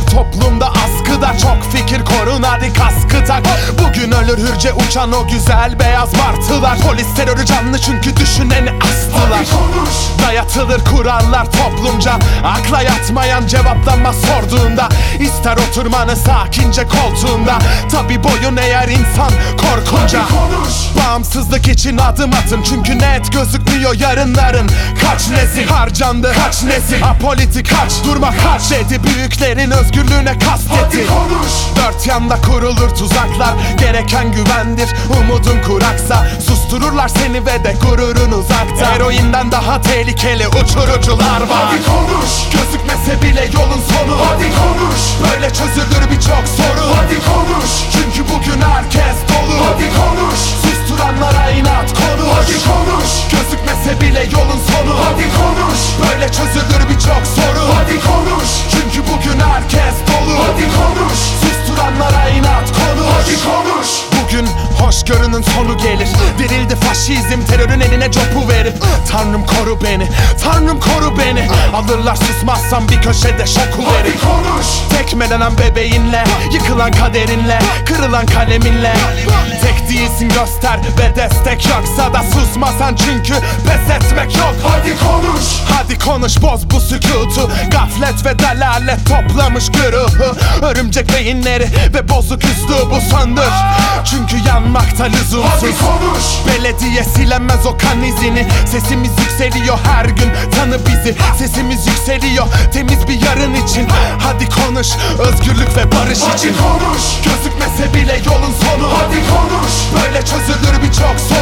var toplumda askıda. Çok fikir korun hadi kaskı tak. Bugün ölür hürce uçan o güzel beyaz martılar. Polis terörü canlı çünkü düşüneni astılar Dayatılır kurallar toplumca. Akla yatmayan cevaplanma sorduğunda. İster oturmanı sakince koltuğunda. Tabi boyun eğer insan korkunca. Bağımsızlık için adım atın. Çünkü net gözükmüyor yarınların. Kaç nesil harcandı kaç nesil? Apolitik kaç durma kaç? Dedi Büyüklerin özgürlüğüne kastetti Dört yanda kurulur tuzaklar. Gereken güvendir umudun kuraksa. Sustururlar seni ve de gururun uzakta Eroinden daha tehlikeli uçurucular var Hadi konuş. Gözükmese bile yolun sonu Hadi konuş. Böyle çözülür birçok soru Hadi konuş. Çünkü bugün herkes hoşgörünün sonu gelir. Dirildi faşizm terörün eline copu verip Tanrım koru beni, Tanrım koru beni. Alırlar susmazsam bir köşede şoku Hadi verip konuş. Tekmelenen bebeğinle Yıkılan kaderinle Kırılan kaleminle. Tek değilsin göster ve destek yoksa da susmasan çünkü pes etmek yok. Hadi konuş. Hadi konuş boz bu sükutu. Gaflet ve dalalet toplamış güruhu. Örümcek beyinleri ve bozuk üslubu söndür Çünkü yanmakta Hadi lüzumsuz konuş. Belediye silemez o kan izini. Sesimiz yükseliyor her gün. Tanı bizi. Sesimiz yükseliyor. Temiz bir yarın için. Hadi konuş. Özgürlük ve barış Hadi için. konuş. Gözükmese bile yolun sonu. Hadi konuş. Böyle çözülür birçok soru